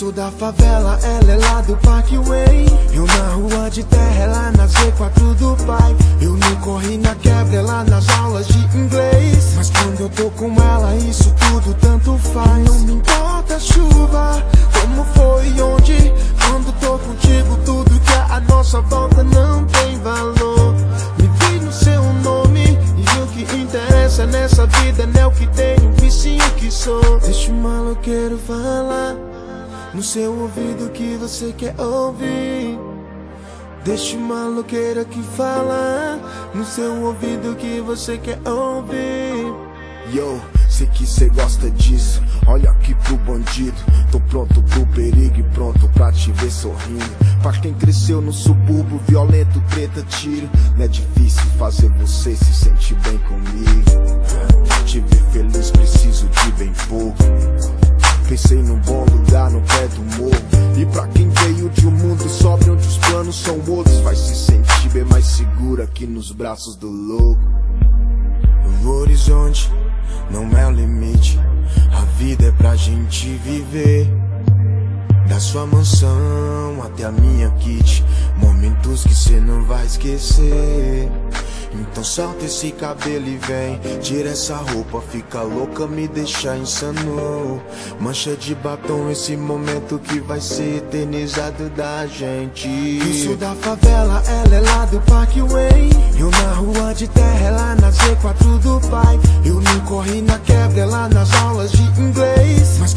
sou da favela, ela é lá do Parkway Eu na rua de terra, ela na Z4 do pai. Eu não corri na quebra, ela nas aulas de inglês. Mas quando eu tô com ela, isso tudo tanto faz. Não me importa a chuva, como foi e onde Quando tô contigo, tudo que a nossa volta não tem valor. Me vi no seu nome e o que interessa nessa vida Não é o que tenho, e sim o que sou. Deixa o maloqueiro falar no seu ouvido que você quer ouvir. Deixa o maloqueiro que fala no seu ouvido que você quer ouvir. Yo, sei que cê gosta disso. Olha aqui pro bandido. Tô pronto pro perigo e pronto pra te ver sorrindo. Pra quem cresceu no subúrbio, violento, treta, tiro. Não é difícil fazer você se sentir bem comigo. Nos braços do louco. O horizonte não é o limite. A vida é pra gente viver. Da sua mansão até a minha kit. Momentos que cê não vai esquecer. Então solta esse cabelo e vem. Tira essa roupa, fica louca, me deixa insano. Mancha de batom, esse momento que vai ser eternizado da gente. Sou da favela, ela é lá do Parkway Eu na rua de terra, ela na Z4 do pai. Eu não corri na quebra, ela nas aulas de inglês. Mas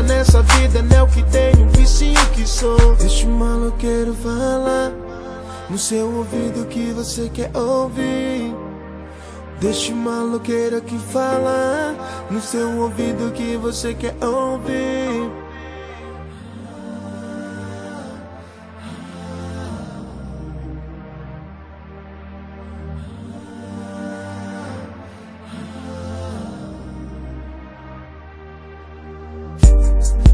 nessa vida não é o que tenho, o que sou. Deixa o maloqueiro falar no seu ouvido que você quer ouvir. Deixa o maloqueiro que fala no seu ouvido que você quer ouvir. Thank you.